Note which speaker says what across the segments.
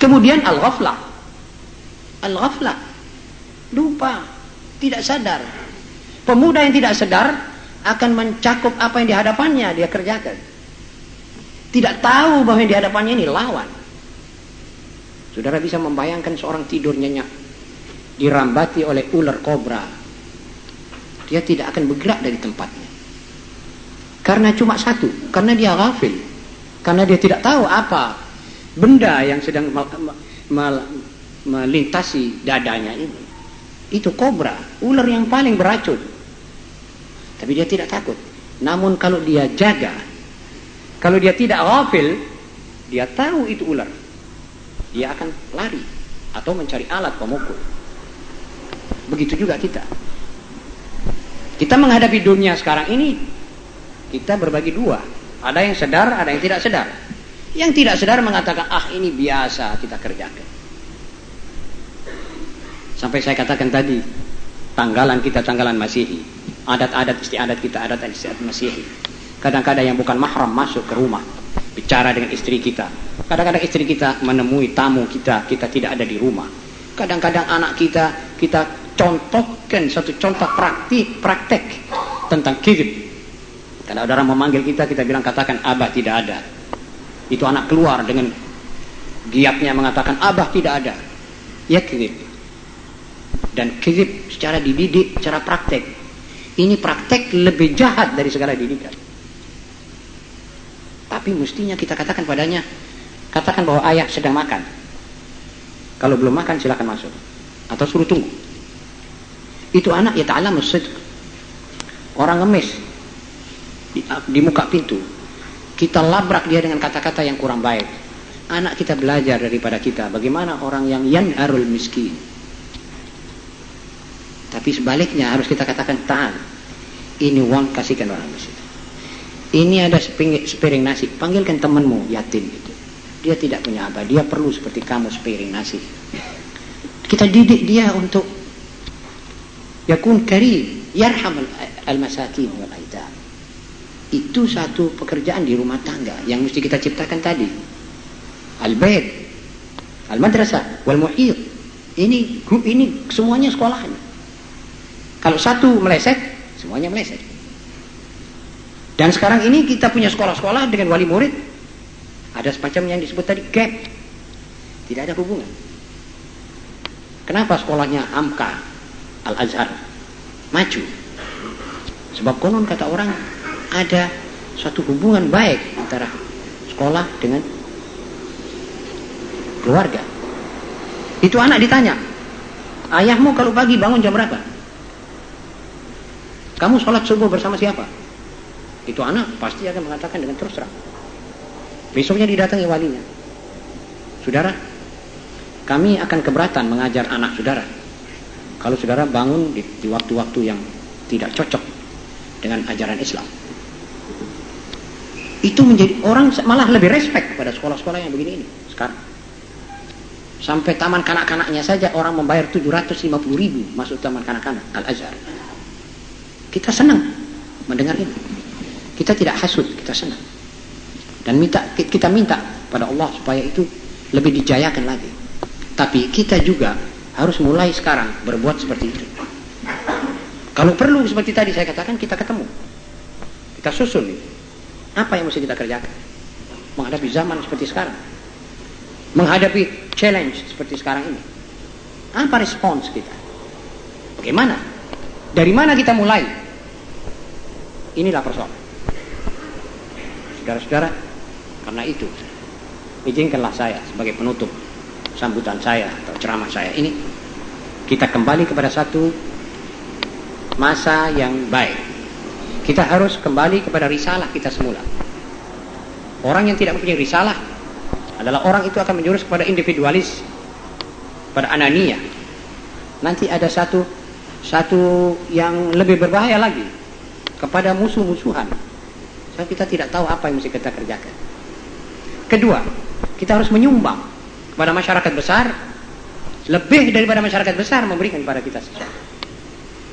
Speaker 1: Kemudian al-ghaflah. Al-ghaflah. Lupa, tidak sadar. Pemuda yang tidak sadar akan mencakup apa yang di hadapannya dia kerjakan. Tidak tahu bahwa yang di hadapannya ini lawan. Saudara bisa membayangkan seorang tidur nyenyak dirambati oleh ular kobra. Dia tidak akan bergerak dari tempatnya. Karena cuma satu, karena dia ghafil. Karena dia tidak tahu apa benda yang sedang melintasi dadanya ini. Itu kobra, ular yang paling beracun. Tapi dia tidak takut. Namun kalau dia jaga, kalau dia tidak ghafil, dia tahu itu ular. Dia akan lari atau mencari alat pemukul. Begitu juga kita. Kita menghadapi dunia sekarang ini, kita berbagi dua. Ada yang sadar, ada yang tidak sadar. Yang tidak sadar mengatakan, ah ini biasa kita kerjakan. Sampai saya katakan tadi, tanggalan kita tanggalan Masihi. Adat-adat istiadat kita adat istiadat Masihi. Kadang-kadang yang bukan mahram masuk ke rumah, bicara dengan istri kita. Kadang-kadang istri kita menemui tamu kita, kita tidak ada di rumah. Kadang-kadang anak kita, kita contohkan satu contoh praktik, praktek tentang kizib. Kalau orang memanggil kita, kita bilang katakan abah tidak ada. Itu anak keluar dengan giatnya mengatakan abah tidak ada. Ya kizib dan kizib secara dididik, secara praktek. Ini praktek lebih jahat dari segala didikan. Tapi mestinya kita katakan padanya, katakan bahwa ayah sedang makan. Kalau belum makan silakan masuk. Atau suruh tunggu. Itu anak ya ta'ala. Orang ngemis di, di muka pintu. Kita labrak dia dengan kata-kata yang kurang baik. Anak kita belajar daripada kita bagaimana orang yang yanharul miskin tapi sebaliknya harus kita katakan tahan. Ini uang kasihkan orang miskin. Ini ada sepiring nasi, panggilkan temanmu yatim itu. Dia tidak punya apa, dia perlu seperti kamu sepiring nasi. Kita didik dia untuk yakun karim, yarham al-masakin wal. Itu satu pekerjaan di rumah tangga yang mesti kita ciptakan tadi. Al-bait, al-madrasah, wal muhit. Ini ini semuanya sekolahan. Kalau satu meleset, semuanya meleset. Dan sekarang ini kita punya sekolah-sekolah dengan wali murid. Ada semacam yang disebut tadi gap. Tidak ada hubungan. Kenapa sekolahnya Amka Al-Azhar maju? Sebab konon kata orang ada suatu hubungan baik antara sekolah dengan keluarga. Itu anak ditanya, ayahmu kalau pagi bangun jam berapa? Kamu sholat subuh bersama siapa? Itu anak pasti akan mengatakan dengan terus terang. Besoknya didatangi walinya. Saudara, kami akan keberatan mengajar anak saudara. Kalau saudara bangun di waktu-waktu yang tidak cocok dengan ajaran Islam. Itu menjadi orang malah lebih respect pada sekolah-sekolah yang begini ini sekarang. Sampai taman kanak-kanaknya saja orang membayar 750 ribu masuk taman kanak-kanak Al-Azhar. Kita senang mendengar ini. Kita tidak hasut, kita senang. Dan minta kita minta pada Allah supaya itu lebih dijayakan lagi. Tapi kita juga harus mulai sekarang berbuat seperti itu. Kalau perlu seperti tadi saya katakan kita ketemu. Kita susun itu. Apa yang mesti kita kerjakan? Menghadapi zaman seperti sekarang. Menghadapi challenge seperti sekarang ini. Apa respons kita? Bagaimana? Dari mana kita mulai? Inilah persoalan. Saudara-saudara, karena itu, izinkanlah saya sebagai penutup sambutan saya atau ceramah saya ini, kita kembali kepada satu masa yang baik. Kita harus kembali kepada risalah kita semula. Orang yang tidak mempunyai risalah adalah orang itu akan menjurus kepada individualis, pada anania. Nanti ada satu satu yang lebih berbahaya lagi, kepada musuh-musuhan. Sebab kita tidak tahu apa yang mesti kita kerjakan. Kedua, kita harus menyumbang kepada masyarakat besar lebih daripada masyarakat besar memberikan kepada kita sesuatu.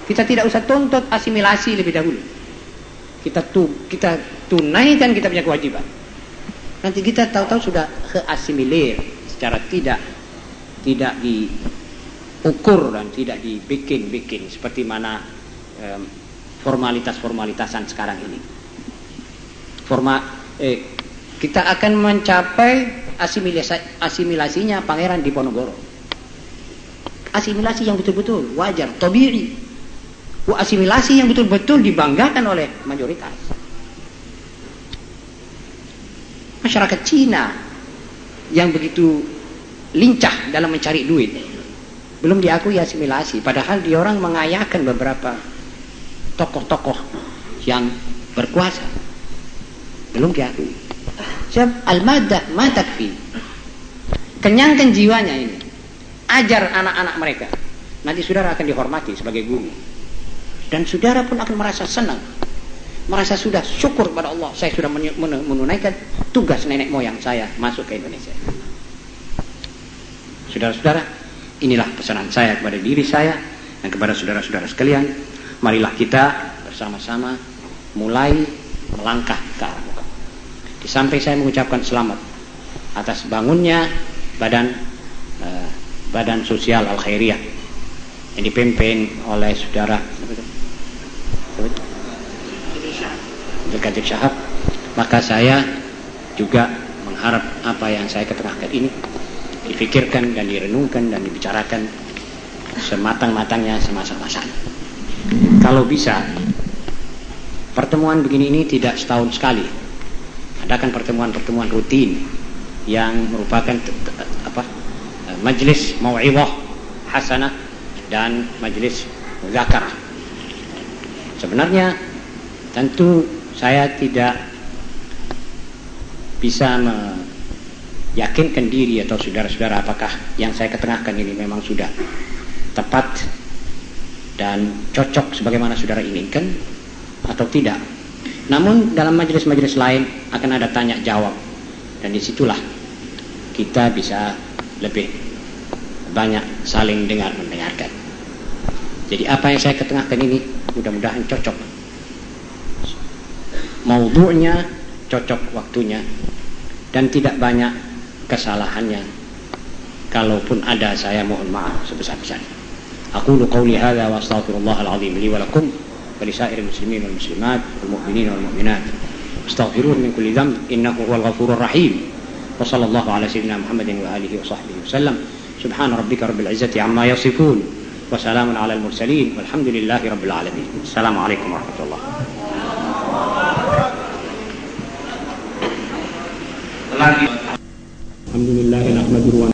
Speaker 1: Kita tidak usah tuntut asimilasi lebih dahulu. Kita tu, kita tunaikan kita punya kewajiban. Nanti kita tahu-tahu sudah keasimilir secara tidak tidak diukur dan tidak dibikin-bikin seperti mana um, formalitas-formalitasan sekarang ini. Forma, eh, kita akan mencapai asimilasi, asimilasinya Pangeran Diponegoro. Asimilasi yang betul-betul wajar, tabii. Asimilasi yang betul-betul dibanggakan oleh mayoritas. Masyarakat Cina yang begitu lincah dalam mencari duit belum diakui asimilasi. Padahal dia orang mengayakan beberapa tokoh-tokoh yang berkuasa. Belum diakui. Sebab al-madah ma kenyangkan jiwanya ini. Ajar anak-anak mereka. Nanti saudara akan dihormati sebagai guru dan saudara pun akan merasa senang. Merasa sudah syukur kepada Allah. Saya sudah menunaikan tugas nenek moyang saya masuk ke Indonesia. Saudara-saudara inilah pesanan saya kepada diri saya dan kepada saudara-saudara sekalian. Marilah kita bersama-sama mulai melangkah ke arah. Di samping saya mengucapkan selamat atas bangunnya badan uh, badan sosial al khairiyah yang dipimpin oleh saudara Abdul Qadir Syahab maka saya juga mengharap apa yang saya ketengahkan ini difikirkan dan direnungkan dan dibicarakan sematang-matangnya semasa-masanya. Kalau bisa pertemuan begini ini tidak setahun sekali. Adakan pertemuan-pertemuan rutin yang merupakan apa majelis mau'izah hasanah dan majelis muzakarah sebenarnya tentu saya tidak bisa meyakinkan diri atau saudara-saudara apakah yang saya ketengahkan ini memang sudah tepat dan cocok sebagaimana saudara inginkan atau tidak. Namun dalam majelis-majelis lain akan ada tanya jawab dan di situlah kita bisa lebih banyak saling dengar mendengarkan. Jadi apa yang saya ketengahkan ini mudah-mudahan cocok. Maudhu'nya cocok waktunya dan tidak banyak kesalahannya. Kalaupun ada saya mohon maaf sebesar-besarnya. Aku qauli hadza wa astaghfirullahal azim li wa lakum wa li sairil muslimin wal muslimat wal mu'minin wal mu'minat. Astaghfiruhu min kulli dhanb innahu huwal ghafurur rahim. Wa sallallahu ala sayyidina Muhammadin wa alihi wa sahbihi wasallam. Subhana rabbika rabbil izzati amma yasifun. وسلام على المرسلين والحمد لله رب العالمين. السلام عليكم ورحمة الله. الحمد لله نحمده